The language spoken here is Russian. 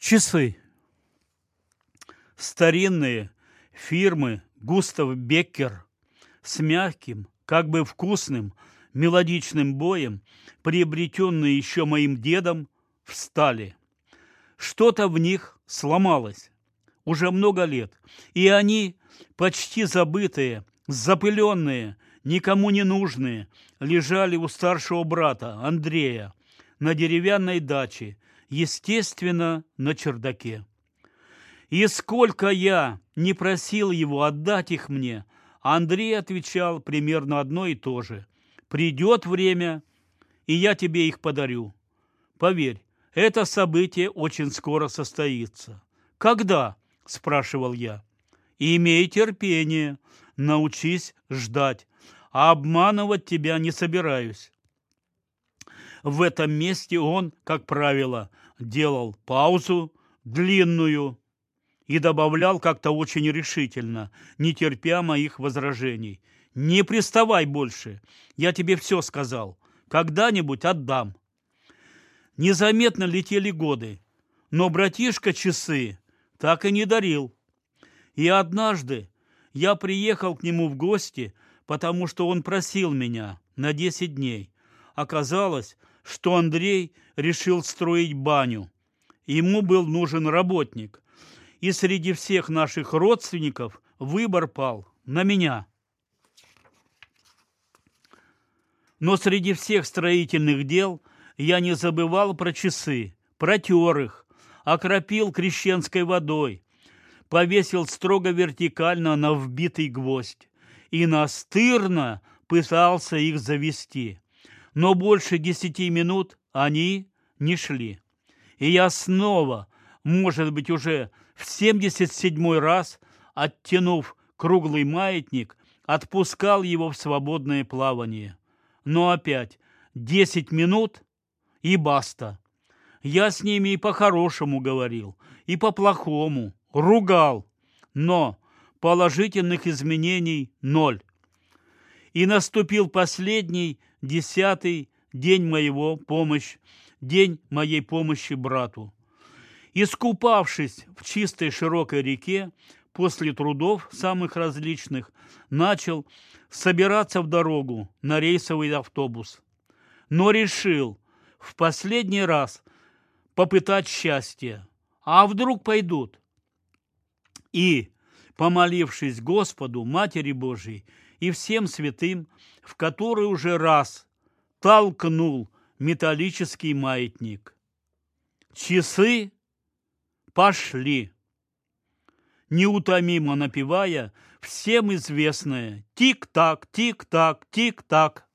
Часы. Старинные фирмы Густав Беккер с мягким, как бы вкусным, мелодичным боем, приобретенные еще моим дедом, встали. Что-то в них сломалось уже много лет, и они, почти забытые, запыленные, никому не нужные, лежали у старшего брата Андрея на деревянной даче, естественно, на чердаке. И сколько я не просил его отдать их мне, Андрей отвечал примерно одно и то же. «Придет время, и я тебе их подарю. Поверь, это событие очень скоро состоится». «Когда?» – спрашивал я. «Имей терпение, научись ждать, а обманывать тебя не собираюсь». В этом месте он, как правило, делал паузу длинную и добавлял как-то очень решительно, не терпя моих возражений. «Не приставай больше, я тебе все сказал. Когда-нибудь отдам». Незаметно летели годы, но братишка часы так и не дарил. И однажды я приехал к нему в гости, потому что он просил меня на десять дней. Оказалось, что Андрей решил строить баню. Ему был нужен работник. И среди всех наших родственников выбор пал на меня. Но среди всех строительных дел я не забывал про часы, протер их, окропил крещенской водой, повесил строго вертикально на вбитый гвоздь и настырно пытался их завести но больше десяти минут они не шли. И я снова, может быть, уже в семьдесят седьмой раз, оттянув круглый маятник, отпускал его в свободное плавание. Но опять десять минут и баста. Я с ними и по-хорошему говорил, и по-плохому, ругал, но положительных изменений ноль. И наступил последний десятый день моего помощь, день моей помощи брату. Искупавшись в чистой широкой реке, после трудов самых различных, начал собираться в дорогу на рейсовый автобус. Но решил в последний раз попытать счастье. А вдруг пойдут? И, помолившись Господу, Матери Божией и всем святым, в который уже раз толкнул металлический маятник. Часы пошли, неутомимо напевая всем известное «Тик-так, тик-так, тик-так».